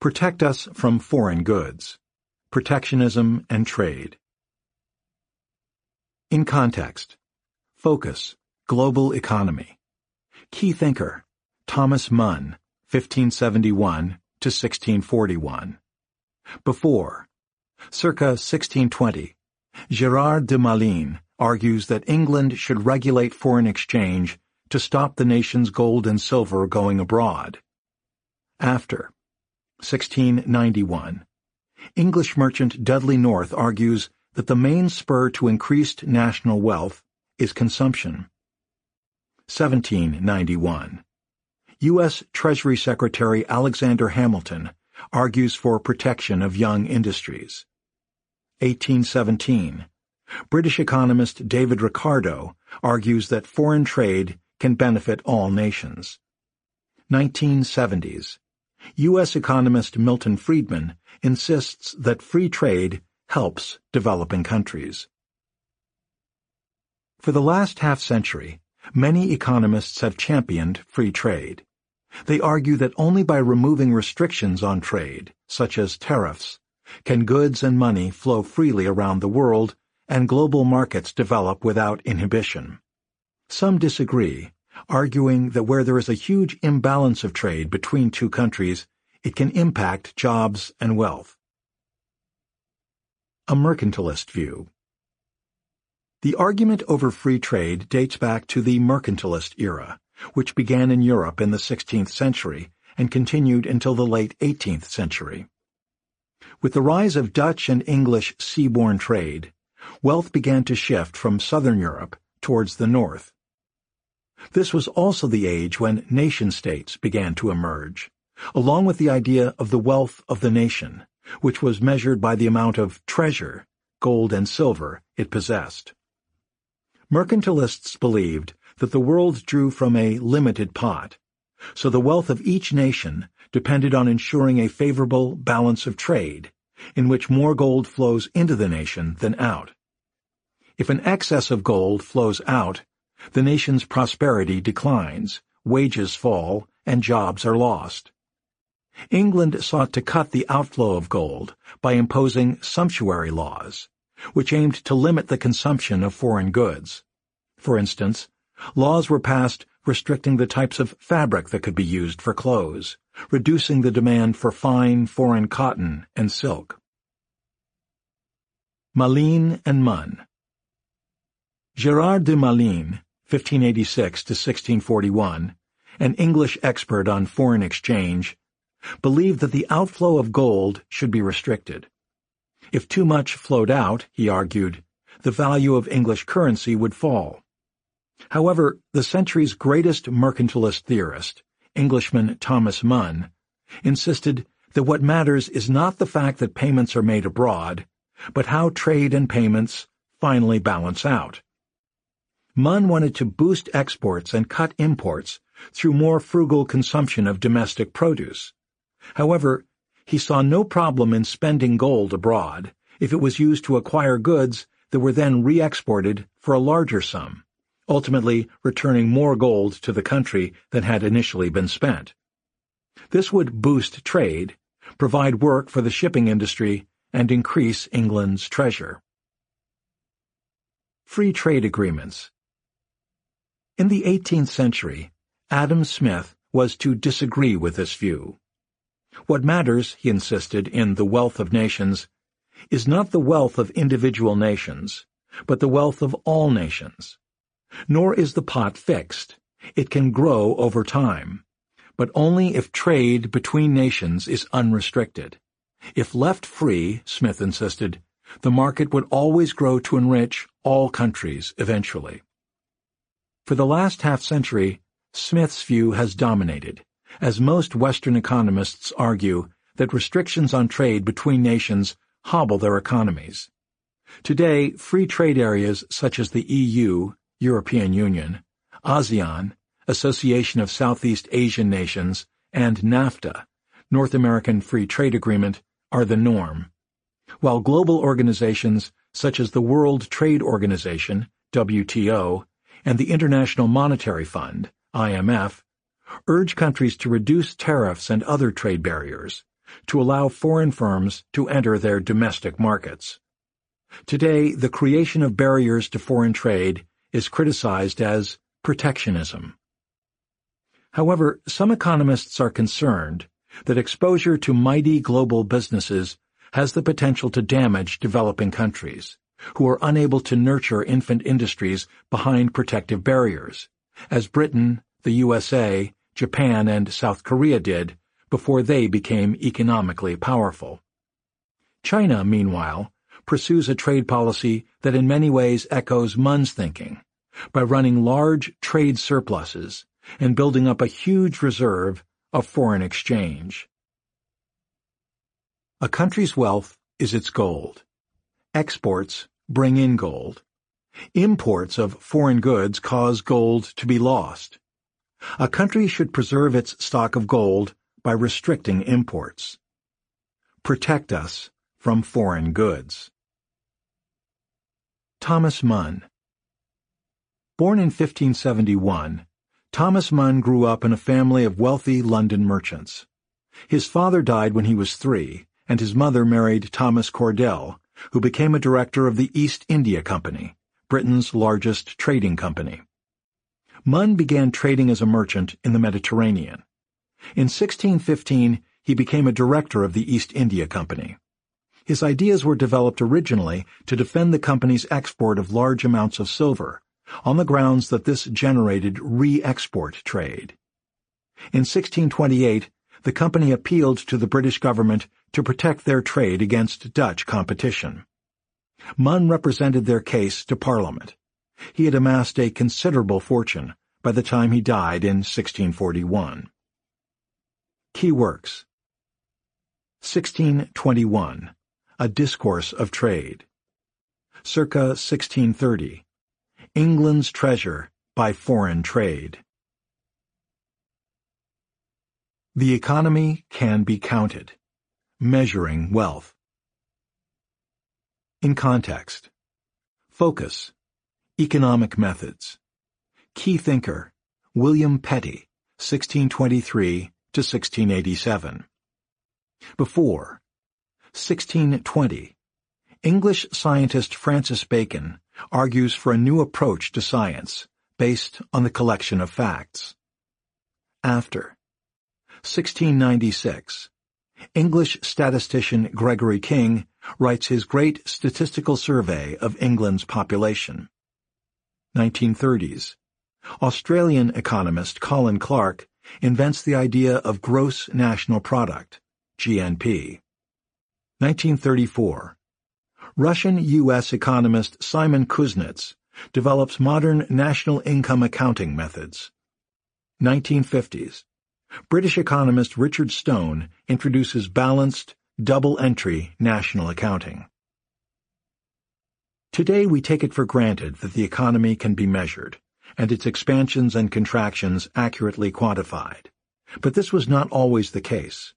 Protect us from foreign goods, protectionism, and trade. In context, focus, global economy. Key thinker, Thomas Mun, 1571 to 1641. Before, circa 1620, Gerard de Malynes argues that England should regulate foreign exchange to stop the nation's gold and silver going abroad. After, 1691. English merchant Dudley North argues that the main spur to increased national wealth is consumption. 1791. U.S. Treasury Secretary Alexander Hamilton argues for protection of young industries. 1817. British economist David Ricardo argues that foreign trade can benefit all nations. 1970s. U.S. economist Milton Friedman insists that free trade helps developing countries. For the last half century, many economists have championed free trade. They argue that only by removing restrictions on trade, such as tariffs, can goods and money flow freely around the world and global markets develop without inhibition. Some disagree arguing that where there is a huge imbalance of trade between two countries, it can impact jobs and wealth. A mercantilist view. The argument over free trade dates back to the mercantilist era, which began in Europe in the 16th century and continued until the late 18th century. With the rise of Dutch and English seaborne trade, wealth began to shift from southern Europe towards the north, this was also the age when nation-states began to emerge, along with the idea of the wealth of the nation, which was measured by the amount of treasure, gold and silver, it possessed. Mercantilists believed that the world drew from a limited pot, so the wealth of each nation depended on ensuring a favorable balance of trade, in which more gold flows into the nation than out. If an excess of gold flows out, the nation's prosperity declines, wages fall, and jobs are lost. England sought to cut the outflow of gold by imposing sumptuary laws, which aimed to limit the consumption of foreign goods. For instance, laws were passed restricting the types of fabric that could be used for clothes, reducing the demand for fine foreign cotton and silk. Malynes and Mun Gerard de Malynes 1586 to 1641, an English expert on foreign exchange, believed that the outflow of gold should be restricted. If too much flowed out, he argued, the value of English currency would fall. However, the century's greatest mercantilist theorist, Englishman Thomas Mun, insisted that what matters is not the fact that payments are made abroad, but how trade and payments finally balance out. Mun wanted to boost exports and cut imports through more frugal consumption of domestic produce. However, he saw no problem in spending gold abroad if it was used to acquire goods that were then re-exported for a larger sum, ultimately returning more gold to the country than had initially been spent. This would boost trade, provide work for the shipping industry, and increase England's treasure. Free Trade Agreements in the 18th century, Adam Smith was to disagree with this view. What matters, he insisted in The Wealth of Nations, is not the wealth of individual nations, but the wealth of all nations. Nor is the pot fixed. It can grow over time, but only if trade between nations is unrestricted. If left free, Smith insisted, the market would always grow to enrich all countries eventually. For the last half century, Smith's view has dominated, as most Western economists argue that restrictions on trade between nations hobble their economies. Today, free trade areas such as the EU, European Union, ASEAN, Association of Southeast Asian Nations, and NAFTA, North American Free Trade Agreement, are the norm, while global organizations such as the World Trade Organization, WTO, and the International Monetary Fund, IMF, urge countries to reduce tariffs and other trade barriers to allow foreign firms to enter their domestic markets. Today, the creation of barriers to foreign trade is criticized as protectionism. However, some economists are concerned that exposure to mighty global businesses has the potential to damage developing countries who are unable to nurture infant industries behind protective barriers, as Britain, the USA, Japan, and South Korea did before they became economically powerful. China, meanwhile, pursues a trade policy that in many ways echoes Mun's thinking by running large trade surpluses and building up a huge reserve of foreign exchange. A country's wealth is its gold. Exports bring in gold. Imports of foreign goods cause gold to be lost. A country should preserve its stock of gold by restricting imports. Protect us from foreign goods. Thomas Mun Born in 1571, Thomas Mun grew up in a family of wealthy London merchants. His father died when he was three, and his mother married Thomas Cordell, who became a director of the East India Company, Britain's largest trading company. Mun began trading as a merchant in the Mediterranean. In 1615, he became a director of the East India Company. His ideas were developed originally to defend the company's export of large amounts of silver, on the grounds that this generated re-export trade. In 1628, the company appealed to the British government to protect their trade against Dutch competition. Mun represented their case to Parliament. He had amassed a considerable fortune by the time he died in 1641. Key Works 1621 A Discourse of Trade Circa 1630 England's Treasure by Foreign Trade The economy can be counted. Measuring wealth. In context. Focus. Economic methods. Key thinker, William Petty, 1623 to 1687. Before, 1620, English scientist Francis Bacon argues for a new approach to science based on the collection of facts. After, 1696, English statistician Gregory King writes his great statistical survey of England's population. 1930s, Australian economist Colin Clark invents the idea of gross national product, GNP. 1934, Russian-U.S. economist Simon Kuznets develops modern national income accounting methods. 1950s, British economist Richard Stone introduces balanced, double-entry national accounting. Today we take it for granted that the economy can be measured, and its expansions and contractions accurately quantified. But this was not always the case.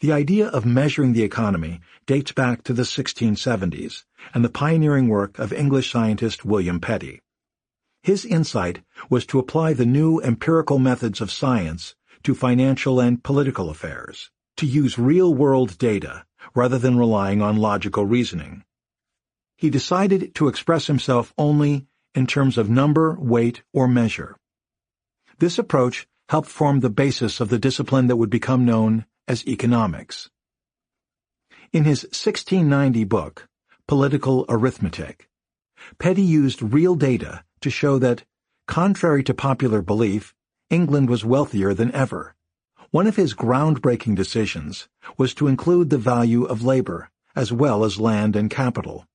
The idea of measuring the economy dates back to the 1670s and the pioneering work of English scientist William Petty. His insight was to apply the new empirical methods of science to financial and political affairs, to use real-world data rather than relying on logical reasoning. He decided to express himself only in terms of number, weight, or measure. This approach helped form the basis of the discipline that would become known as economics. In his 1690 book, Political Arithmetic, Petty used real data to show that, contrary to popular belief, England was wealthier than ever. One of his groundbreaking decisions was to include the value of labor, as well as land and capital.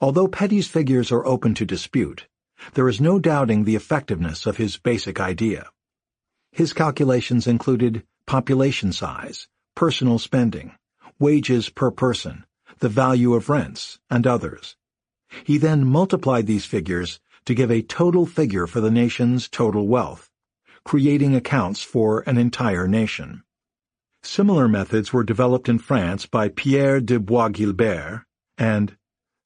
Although Petty's figures are open to dispute, there is no doubting the effectiveness of his basic idea. His calculations included population size, personal spending, wages per person, the value of rents, and others. He then multiplied these figures to give a total figure for the nation's total wealth creating accounts for an entire nation. Similar methods were developed in France by Pierre de Bois-Guilbert and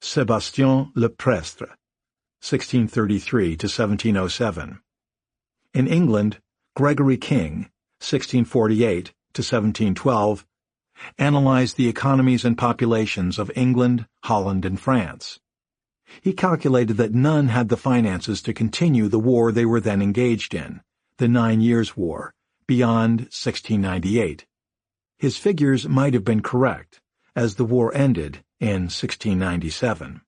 Sébastien Le Prestre, 1633 to 1707. In England, Gregory King, 1648 to 1712, analyzed the economies and populations of England, Holland, and France. He calculated that none had the finances to continue the war they were then engaged in, the Nine Years' War, beyond 1698. His figures might have been correct, as the war ended in 1697.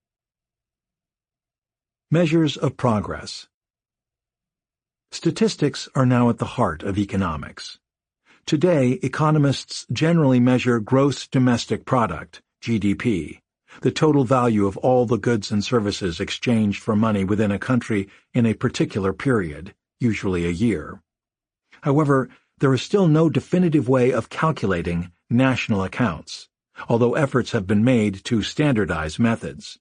Measures of Progress Statistics are now at the heart of economics. Today, economists generally measure gross domestic product, GDP, the total value of all the goods and services exchanged for money within a country in a particular period, usually a year. However, there is still no definitive way of calculating national accounts, although efforts have been made to standardize methods.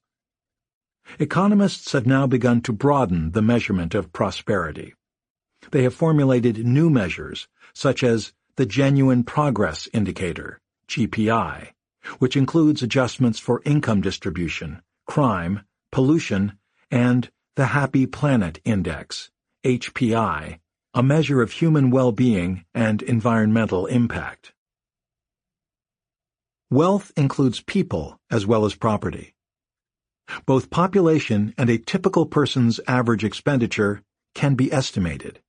Economists have now begun to broaden the measurement of prosperity. They have formulated new measures, such as the Genuine Progress Indicator, GPI, which includes adjustments for income distribution, crime, pollution, and the Happy Planet Index, HPI, a measure of human well-being and environmental impact. Wealth includes people as well as property. Both population and a typical person's average expenditure can be estimated.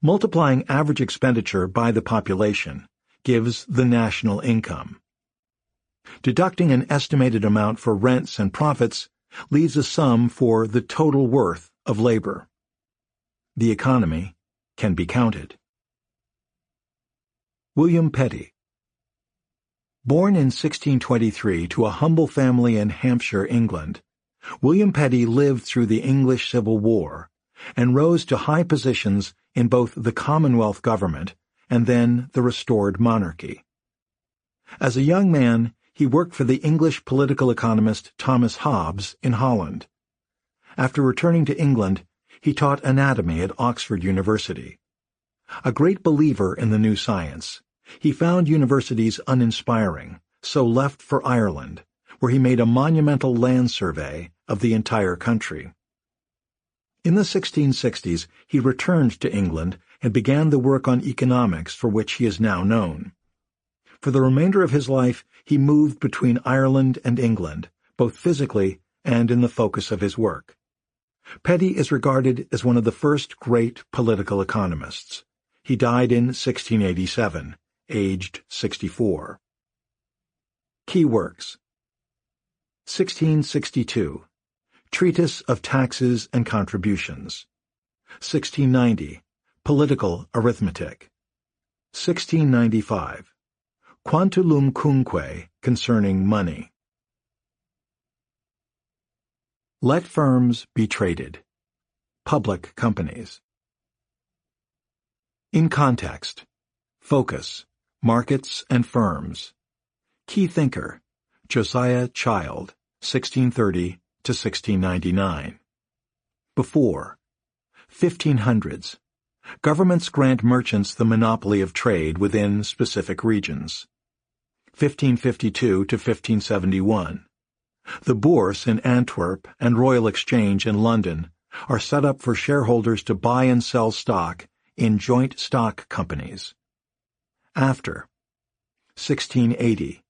Multiplying average expenditure by the population gives the national income. Deducting an estimated amount for rents and profits leaves a sum for the total worth of labor the economy, can be counted. William Petty Born in 1623 to a humble family in Hampshire, England, William Petty lived through the English Civil War and rose to high positions in both the Commonwealth government and then the restored monarchy. As a young man, he worked for the English political economist Thomas Hobbes in Holland. After returning to England, he taught anatomy at Oxford University. A great believer in the new science, he found universities uninspiring, so left for Ireland, where he made a monumental land survey of the entire country. In the 1660s, he returned to England and began the work on economics for which he is now known. For the remainder of his life, he moved between Ireland and England, both physically and in the focus of his work. Petty is regarded as one of the first great political economists. He died in 1687, aged 64. Key works. 1662 Treatise of Taxes and Contributions. 1690 Political Arithmetic. 1695 Quantulum Cunque Concerning Money. Let firms be traded. Public companies. In context. Focus. Markets and firms. Key thinker. Josiah Child, 1630 to 1699. Before. 1500s. Governments grant merchants the monopoly of trade within specific regions. 1552 to 1571. The Bourse in Antwerp and Royal Exchange in London are set up for shareholders to buy and sell stock in joint stock companies. After 1680,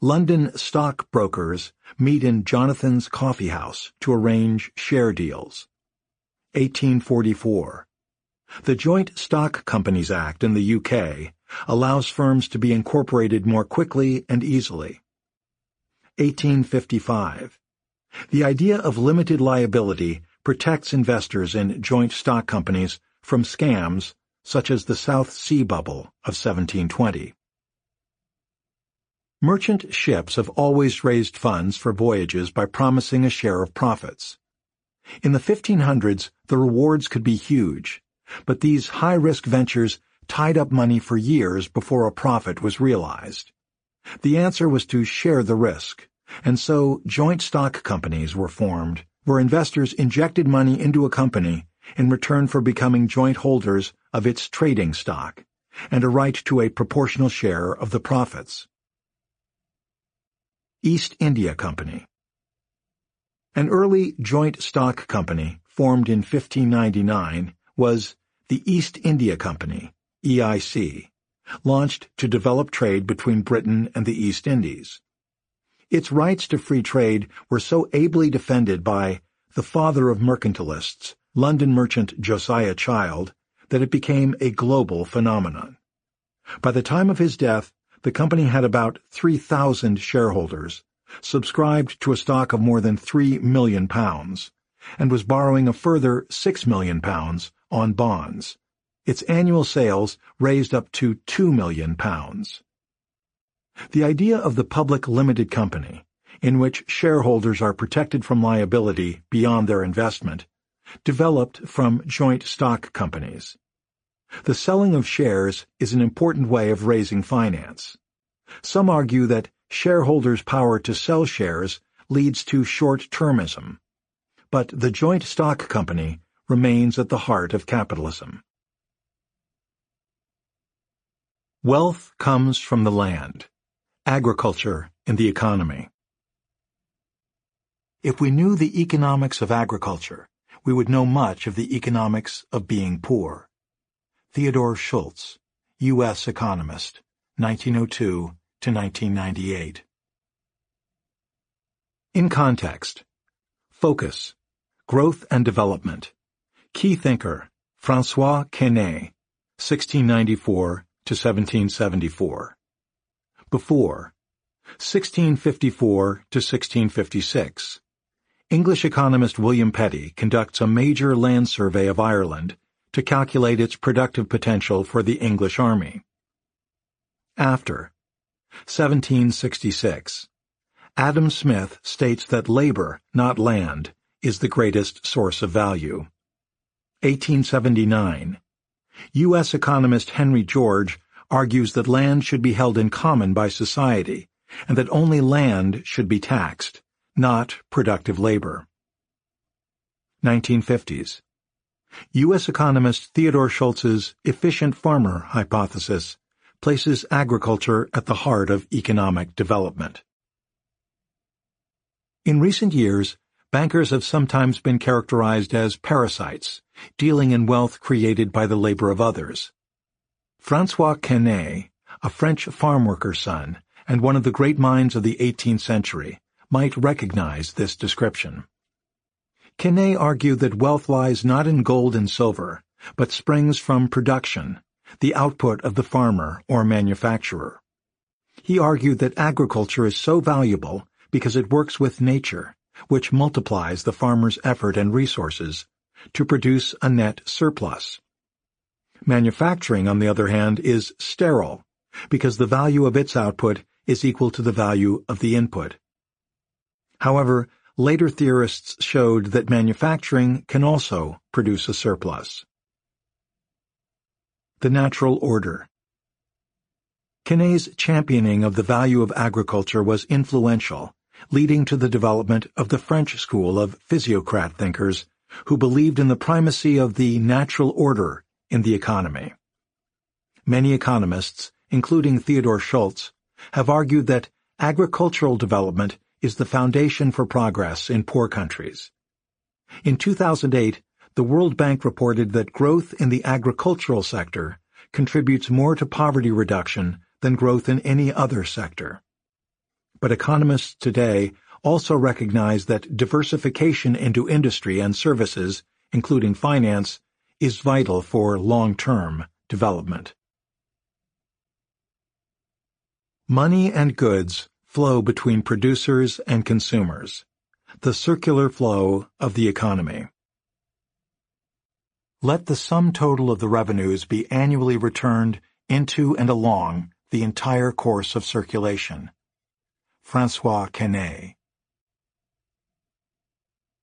London stockbrokers meet in Jonathan's Coffee House to arrange share deals. 1844. The Joint Stock Companies Act in the UK allows firms to be incorporated more quickly and easily. 1855. The idea of limited liability protects investors in joint stock companies from scams such as the South Sea Bubble of 1720. Merchant ships have always raised funds for voyages by promising a share of profits. In the 1500s, the rewards could be huge, but these high-risk ventures tied up money for years before a profit was realized. The answer was to share the risk. And so joint stock companies were formed, where investors injected money into a company in return for becoming joint holders of its trading stock and a right to a proportional share of the profits. East India Company An early joint stock company formed in 1599 was the East India Company, EIC, launched to develop trade between Britain and the East Indies. Its rights to free trade were so ably defended by the father of mercantilists, London merchant Josiah Child, that it became a global phenomenon. By the time of his death, the company had about 3,000 shareholders, subscribed to a stock of more than £3 million, and was borrowing a further £6 million on bonds. Its annual sales raised up to £2 million. The idea of the public limited company, in which shareholders are protected from liability beyond their investment, developed from joint stock companies. The selling of shares is an important way of raising finance. Some argue that shareholders' power to sell shares leads to short-termism, but the joint stock company remains at the heart of capitalism. Wealth comes from the land agriculture, and the economy. If we knew the economics of agriculture, we would know much of the economics of being poor. Theodore Schultz, U.S. economist, 1902 to 1998. In context, focus, growth and development. Key thinker, François Quesnay, 1694 to 1774 before. 1654 to 1656. English economist William Petty conducts a major land survey of Ireland to calculate its productive potential for the English army. After 1766. Adam Smith states that labor, not land, is the greatest source of value. 1879. U.S. economist Henry George argues that land should be held in common by society, and that only land should be taxed, not productive labor. 1950s U.S. economist Theodore Schultz's efficient farmer hypothesis places agriculture at the heart of economic development. In recent years, bankers have sometimes been characterized as parasites, dealing in wealth created by the labor of others, Francois Quesnay, a French farm worker's son and one of the great minds of the 18th century, might recognize this description. Quesnay argued that wealth lies not in gold and silver, but springs from production, the output of the farmer or manufacturer. He argued that agriculture is so valuable because it works with nature, which multiplies the farmer's effort and resources to produce a net surplus. Manufacturing, on the other hand, is sterile, because the value of its output is equal to the value of the input. However, later theorists showed that manufacturing can also produce a surplus. The Natural Order Quesnay's championing of the value of agriculture was influential, leading to the development of the French school of physiocrat thinkers who believed in the primacy of the natural order in the economy. Many economists, including Theodore Schultz, have argued that agricultural development is the foundation for progress in poor countries. In 2008, the World Bank reported that growth in the agricultural sector contributes more to poverty reduction than growth in any other sector. But economists today also recognize that diversification into industry and services, including finance, is vital for long-term development. Money and goods flow between producers and consumers, the circular flow of the economy. Let the sum total of the revenues be annually returned into and along the entire course of circulation. Francois Quesnay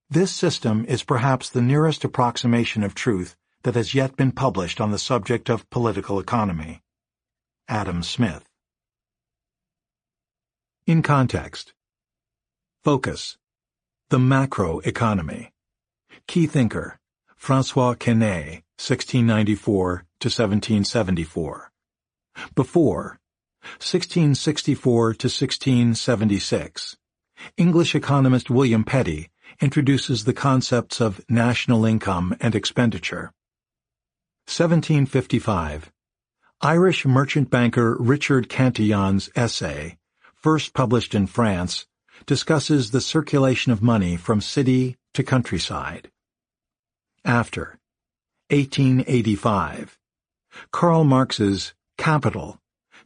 This system is perhaps the nearest approximation of truth that has yet been published on the subject of political economy. Adam Smith. In context. Focus. The macro economy. Key thinker. Francois Quesnay, 1694 to 1774. Before. 1664 to 1676. English economist William Petty introduces the concepts of national income and expenditure. 1755. Irish merchant banker Richard Cantillon's essay, first published in France, discusses the circulation of money from city to countryside. After 1885. Karl Marx's Capital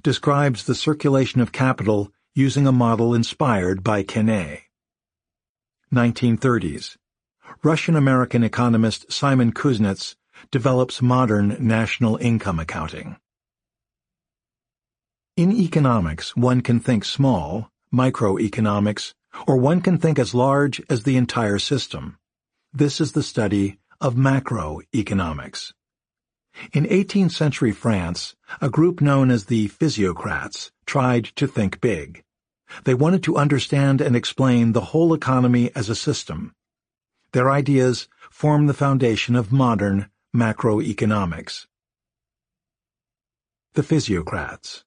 describes the circulation of capital using a model inspired by Quesnay. 1930s. Russian-American economist Simon Kuznets develops modern national income accounting. In economics, one can think small, microeconomics, or one can think as large as the entire system. This is the study of macroeconomics. In 18th century France, a group known as the physiocrats tried to think big. They wanted to understand and explain the whole economy as a system. Their ideas form the foundation of modern Macroeconomics The Physiocrats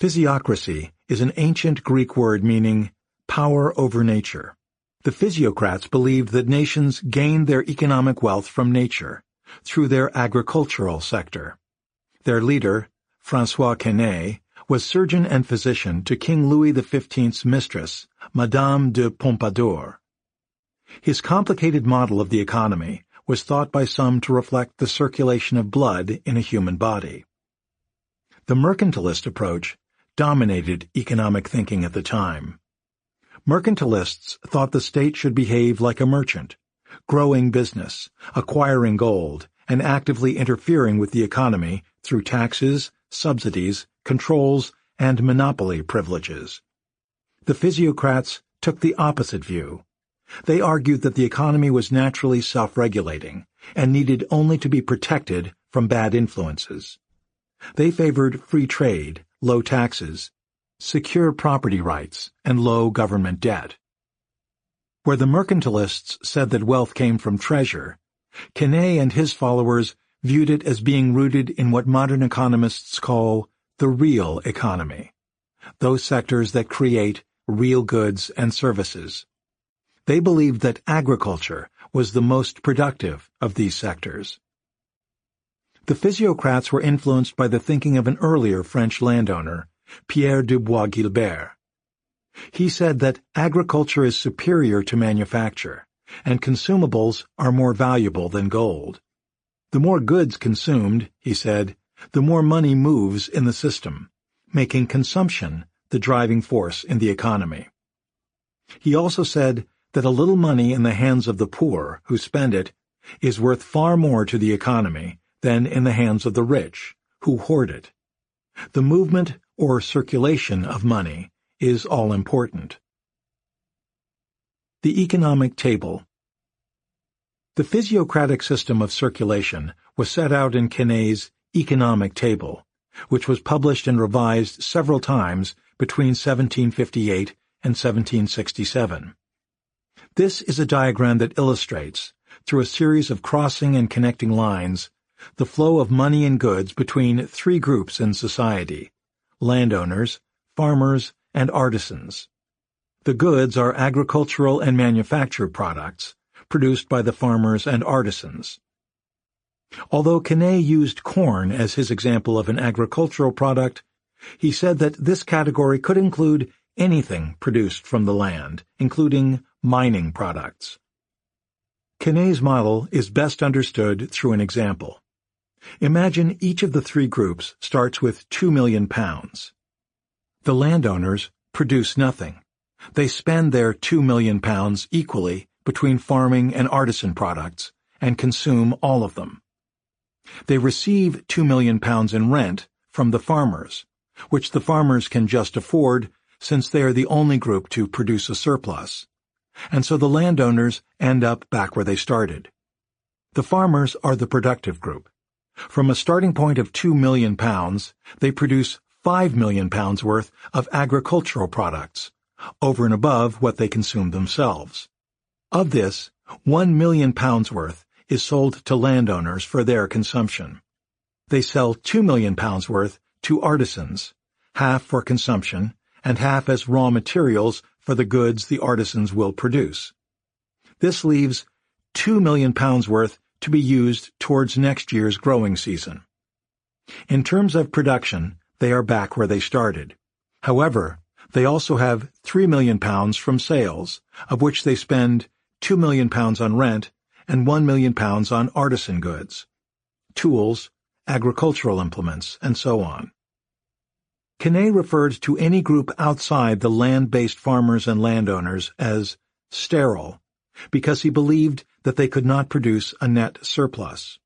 Physiocracy is an ancient Greek word meaning power over nature. The physiocrats believed that nations gained their economic wealth from nature, through their agricultural sector. Their leader, Francois Quesnay, was surgeon and physician to King Louis XV's mistress, Madame de Pompadour. His complicated model of the economy was thought by some to reflect the circulation of blood in a human body. The mercantilist approach dominated economic thinking at the time. Mercantilists thought the state should behave like a merchant, growing business, acquiring gold, and actively interfering with the economy through taxes, subsidies, controls, and monopoly privileges. The physiocrats took the opposite view, they argued that the economy was naturally self-regulating and needed only to be protected from bad influences. They favored free trade, low taxes, secure property rights, and low government debt. Where the mercantilists said that wealth came from treasure, Quesnay and his followers viewed it as being rooted in what modern economists call the real economy, those sectors that create real goods and services, they believed that agriculture was the most productive of these sectors. The physiocrats were influenced by the thinking of an earlier French landowner, Pierre de Bois-Guilbert. He said that agriculture is superior to manufacture, and consumables are more valuable than gold. The more goods consumed, he said, the more money moves in the system, making consumption the driving force in the economy. He also said that a little money in the hands of the poor, who spend it, is worth far more to the economy than in the hands of the rich, who hoard it. The movement or circulation of money is all-important. The Economic Table The physiocratic system of circulation was set out in Quesnay's Economic Table, which was published and revised several times between 1758 and 1767. This is a diagram that illustrates, through a series of crossing and connecting lines, the flow of money and goods between three groups in society, landowners, farmers, and artisans. The goods are agricultural and manufactured products, produced by the farmers and artisans. Although Quesnay used corn as his example of an agricultural product, he said that this category could include anything produced from the land, including mining products. Quesnay's model is best understood through an example. Imagine each of the three groups starts with 2 million pounds. The landowners produce nothing. They spend their 2 million pounds equally between farming and artisan products and consume all of them. They receive 2 million pounds in rent from the farmers, which the farmers can just afford since they are the only group to produce a surplus and so the landowners end up back where they started. The farmers are the productive group. From a starting point of 2 million pounds, they produce 5 million pounds worth of agricultural products, over and above what they consume themselves. Of this, 1 million pounds worth is sold to landowners for their consumption. They sell 2 million pounds worth to artisans, half for consumption and half as raw materials for the goods the artisans will produce. This leaves 2 million pounds worth to be used towards next year's growing season. In terms of production, they are back where they started. However, they also have 3 million pounds from sales, of which they spend 2 million pounds on rent and 1 million pounds on artisan goods, tools, agricultural implements, and so on. Quesnay referred to any group outside the land-based farmers and landowners as sterile, because he believed that they could not produce a net surplus.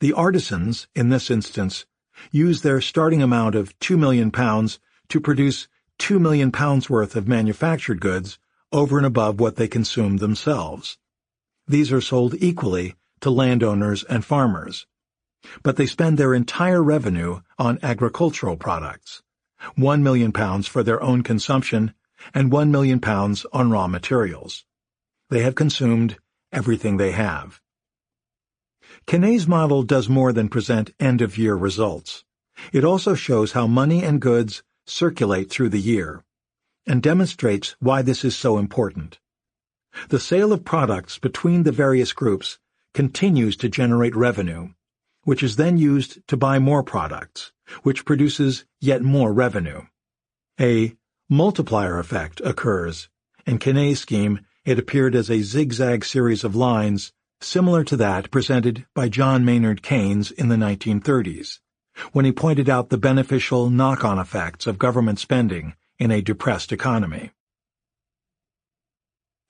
The artisans, in this instance, used their starting amount of 2 million pounds to produce 2 million pounds worth of manufactured goods over and above what they consumed themselves. These are sold equally to landowners and farmers, but they spend their entire revenue on agricultural products. £1 million for their own consumption, and £1 million on raw materials. They have consumed everything they have. Quesnay's model does more than present end-of-year results. It also shows how money and goods circulate through the year and demonstrates why this is so important. The sale of products between the various groups continues to generate revenue, which is then used to buy more products which produces yet more revenue. A multiplier effect occurs. In Quesnay's scheme, it appeared as a zigzag series of lines similar to that presented by John Maynard Keynes in the 1930s, when he pointed out the beneficial knock-on effects of government spending in a depressed economy.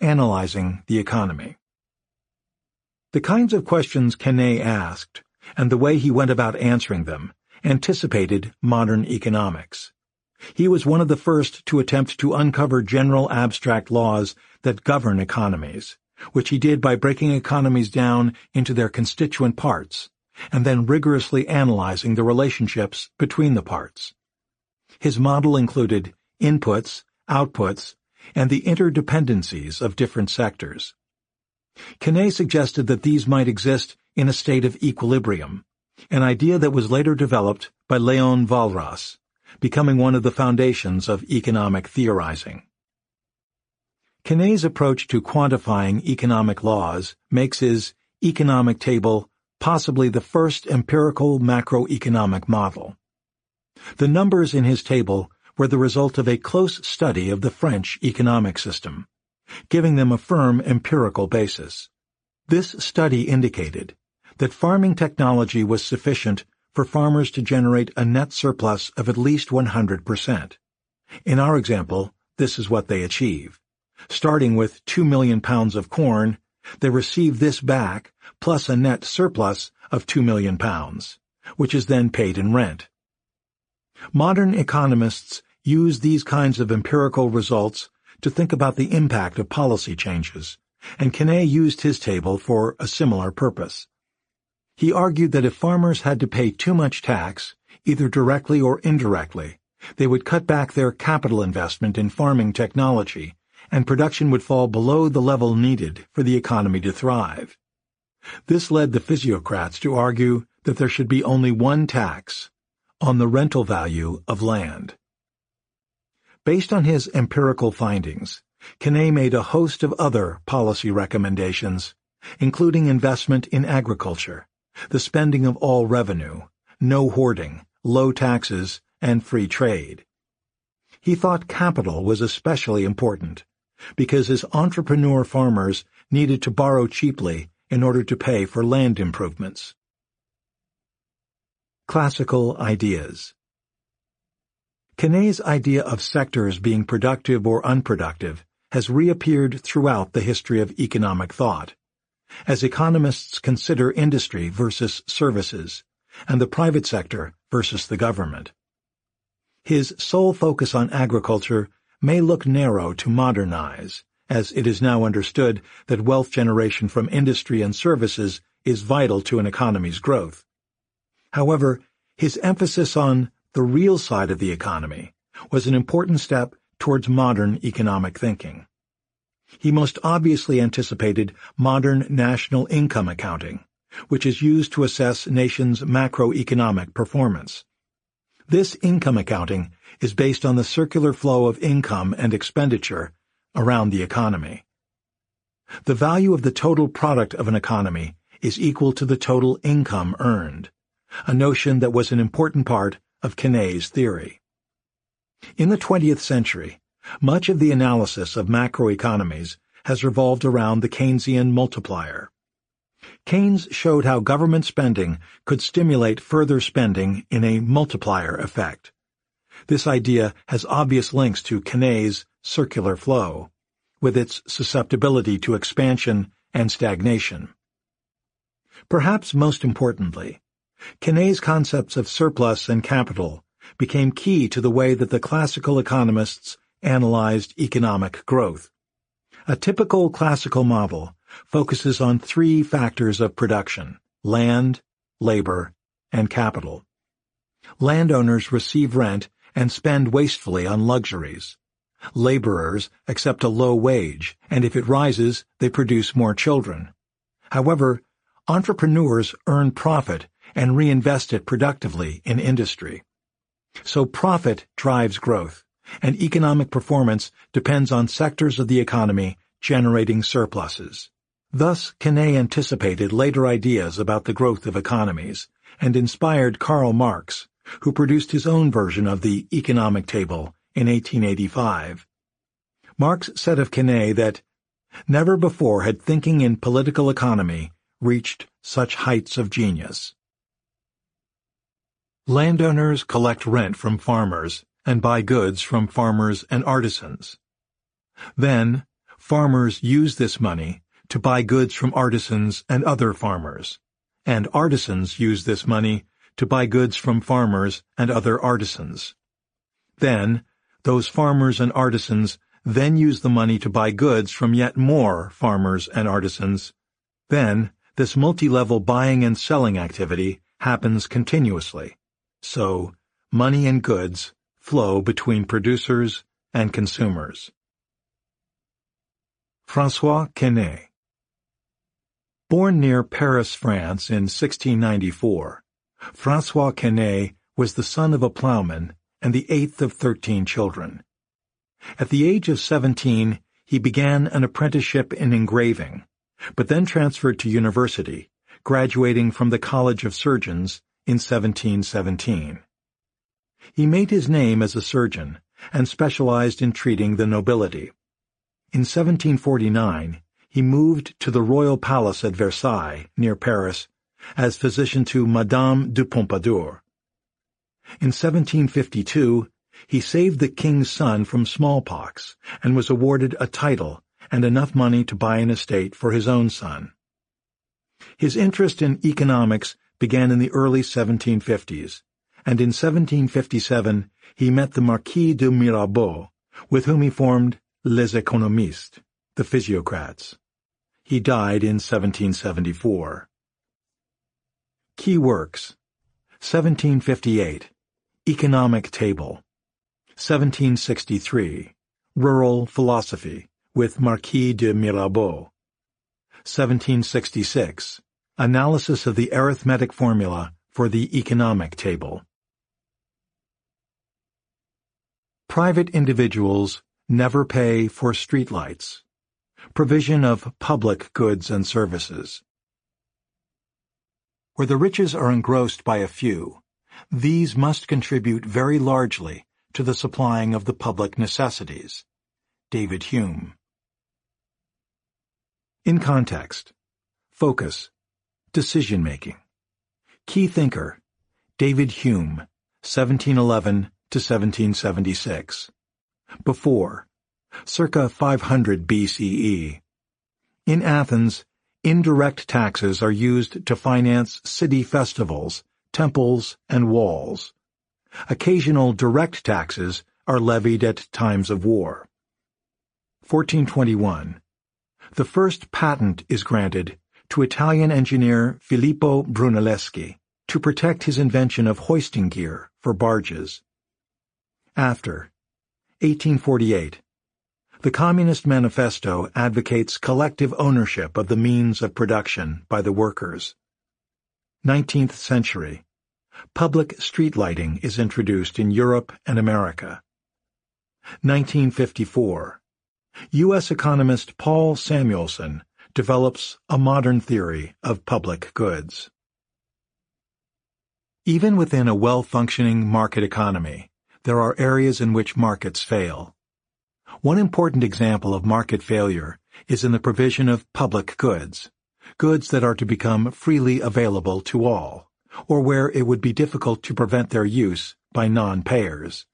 Analyzing the Economy The kinds of questions Quesnay asked, and the way he went about answering them, anticipated modern economics. He was one of the first to attempt to uncover general abstract laws that govern economies, which he did by breaking economies down into their constituent parts and then rigorously analyzing the relationships between the parts. His model included inputs, outputs, and the interdependencies of different sectors. Quesnay suggested that these might exist in a state of equilibrium, an idea that was later developed by Leon Walras, becoming one of the foundations of economic theorizing. Quesnay's approach to quantifying economic laws makes his economic table possibly the first empirical macroeconomic model. The numbers in his table were the result of a close study of the French economic system, giving them a firm empirical basis. This study indicated that farming technology was sufficient for farmers to generate a net surplus of at least 100%. In our example, this is what they achieve. Starting with 2 million pounds of corn, they receive this back plus a net surplus of 2 million pounds, which is then paid in rent. Modern economists use these kinds of empirical results to think about the impact of policy changes, and Quesnay used his table for a similar purpose. He argued that if farmers had to pay too much tax, either directly or indirectly, they would cut back their capital investment in farming technology, and production would fall below the level needed for the economy to thrive. This led the physiocrats to argue that there should be only one tax, on the rental value of land. Based on his empirical findings, Quesnay made a host of other policy recommendations, including investment in agriculture, the spending of all revenue, no hoarding, low taxes, and free trade. He thought capital was especially important, because his entrepreneur farmers needed to borrow cheaply in order to pay for land improvements. Classical Ideas Quesnay's idea of sectors being productive or unproductive has reappeared throughout the history of economic thought as economists consider industry versus services and the private sector versus the government. His sole focus on agriculture may look narrow to modern eyes, as it is now understood that wealth generation from industry and services is vital to an economy's growth. However, his emphasis on the real side of the economy was an important step towards modern economic thinking. He most obviously anticipated modern national income accounting, which is used to assess nations' macroeconomic performance. This income accounting is based on the circular flow of income and expenditure around the economy. The value of the total product of an economy is equal to the total income earned, a notion that was an important part of Quesnay's theory. In the 20th century, much of the analysis of macroeconomies has revolved around the Keynesian multiplier. Keynes showed how government spending could stimulate further spending in a multiplier effect. This idea has obvious links to Quesnay's circular flow, with its susceptibility to expansion and stagnation. Perhaps most importantly, Quesnay's concepts of surplus and capital became key to the way that the classical economists analyzed economic growth. A typical classical model focuses on three factors of production, land, labor, and capital. Landowners receive rent and spend wastefully on luxuries. Laborers accept a low wage, and if it rises, they produce more children. However, entrepreneurs earn profit and reinvest it productively in industry. So profit drives growth and economic performance depends on sectors of the economy generating surpluses. Thus, Quesnay anticipated later ideas about the growth of economies and inspired Karl Marx, who produced his own version of the economic table in 1885. Marx said of Quesnay that never before had thinking in political economy reached such heights of genius. Landowners collect rent from farmers and buy goods from farmers and artisans. Then, farmers use this money to buy goods from artisans and other farmers, and artisans use this money to buy goods from farmers and other artisans. Then, those farmers and artisans then use the money to buy goods from yet more farmers and artisans. Then, this multi-level buying and selling activity happens continuously. So, money and goods flow between producers and consumers. François Quesnay Born near Paris, France in 1694, François Quesnay was the son of a ploughman and the eighth of thirteen children. At the age of seventeen, he began an apprenticeship in engraving, but then transferred to university, graduating from the College of Surgeons in 1717. He made his name as a surgeon and specialized in treating the nobility. In 1749, he moved to the royal palace at Versailles, near Paris, as physician to Madame de Pompadour. In 1752, he saved the king's son from smallpox and was awarded a title and enough money to buy an estate for his own son. His interest in economics began in the early 1750s, and in 1757 he met the Marquis de Mirabeau, with whom he formed Les Economistes, the Physiocrats. He died in 1774. Key works 1758 Economic Table 1763 Rural Philosophy with Marquis de Mirabeau 1766 Analysis of the Arithmetic Formula for the Economic Table Private individuals never pay for streetlights. Provision of public goods and services. Where the riches are engrossed by a few, these must contribute very largely to the supplying of the public necessities. David Hume. In context, focus, decision-making. Key thinker, David Hume, 1711 to 1776. Before, circa 500 BCE. In Athens, indirect taxes are used to finance city festivals, temples, and walls. Occasional direct taxes are levied at times of war. 1421. The first patent is granted to Italian engineer Filippo Brunelleschi to protect his invention of hoisting gear for barges. After 1848 The Communist Manifesto advocates collective ownership of the means of production by the workers. 19th century Public street lighting is introduced in Europe and America. 1954 U.S. economist Paul Samuelson develops a modern theory of public goods. Even within a well-functioning market economy, there are areas in which markets fail. One important example of market failure is in the provision of public goods, goods that are to become freely available to all, or where it would be difficult to prevent their use by non-payers.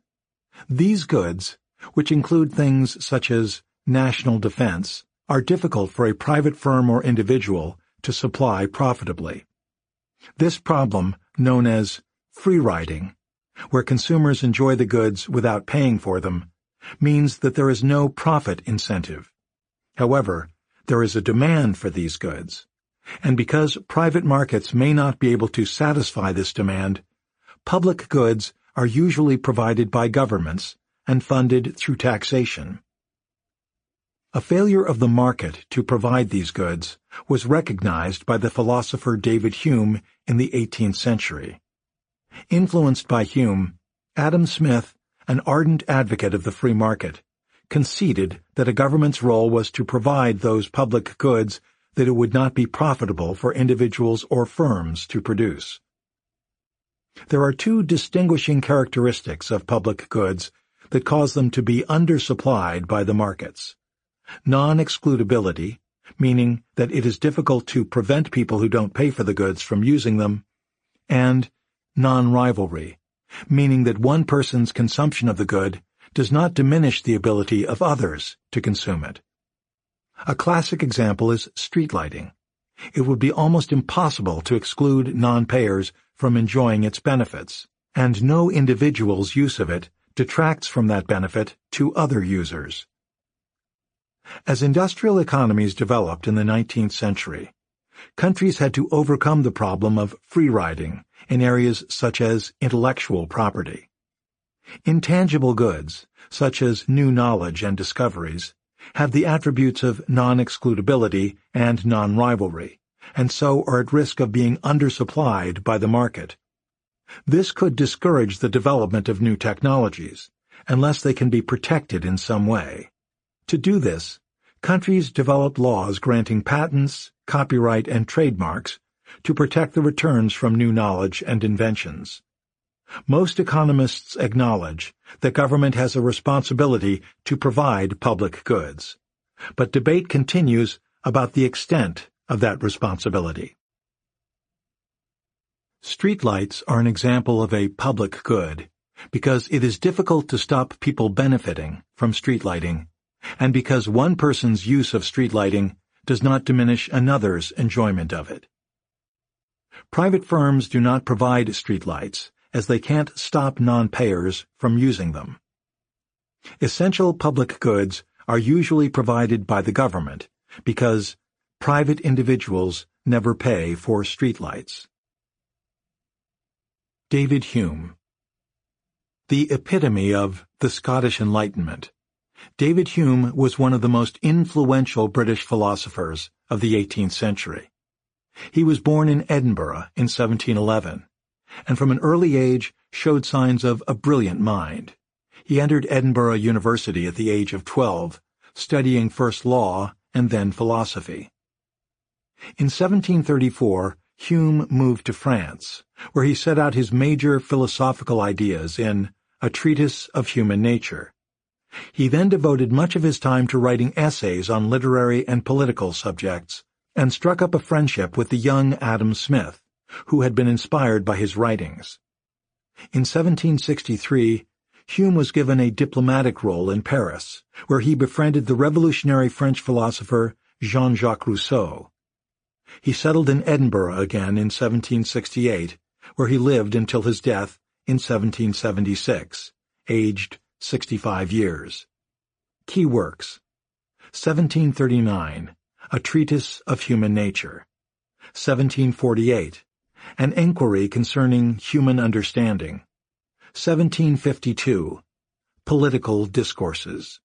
These goods, which include things such as national defense, are difficult for a private firm or individual to supply profitably. This problem, known as free riding, where consumers enjoy the goods without paying for them, means that there is no profit incentive. However, there is a demand for these goods, and because private markets may not be able to satisfy this demand, public goods are usually provided by governments and funded through taxation. A failure of the market to provide these goods was recognized by the philosopher David Hume in the 18th century. Influenced by Hume, Adam Smith, an ardent advocate of the free market, conceded that a government's role was to provide those public goods that it would not be profitable for individuals or firms to produce. There are two distinguishing characteristics of public goods that cause them to be undersupplied by the markets. Non-excludability, meaning that it is difficult to prevent people who don't pay for the goods from using them, and non-rivalry, meaning that one person's consumption of the good does not diminish the ability of others to consume it. A classic example is street lighting. It would be almost impossible to exclude non-payers from enjoying its benefits, and no individual's use of it detracts from that benefit to other users. As industrial economies developed in the 19th century, countries had to overcome the problem of free riding in areas such as intellectual property. Intangible goods, such as new knowledge and discoveries, have the attributes of non-excludability and non-rivalry, and so are at risk of being undersupplied by the market. This could discourage the development of new technologies, unless they can be protected in some way. To do this, countries develop laws granting patents, copyright, and trademarks to protect the returns from new knowledge and inventions. Most economists acknowledge that government has a responsibility to provide public goods, but debate continues about the extent of that responsibility. Streetlights are an example of a public good because it is difficult to stop people benefiting from street lighting and because one person's use of street lighting does not diminish another's enjoyment of it. Private firms do not provide street lights, as they can't stop non-payers from using them. Essential public goods are usually provided by the government, because private individuals never pay for street lights. David Hume The epitome of the Scottish Enlightenment David Hume was one of the most influential British philosophers of the 18th century. He was born in Edinburgh in 1711, and from an early age showed signs of a brilliant mind. He entered Edinburgh University at the age of 12, studying first law and then philosophy. In 1734, Hume moved to France, where he set out his major philosophical ideas in A Treatise of Human Nature, he then devoted much of his time to writing essays on literary and political subjects, and struck up a friendship with the young Adam Smith, who had been inspired by his writings. In 1763, Hume was given a diplomatic role in Paris, where he befriended the revolutionary French philosopher Jean-Jacques Rousseau. He settled in Edinburgh again in 1768, where he lived until his death in 1776, aged 65 years. Key works 1739, A Treatise of Human Nature. 1748, An Inquiry Concerning Human Understanding. 1752, Political Discourses.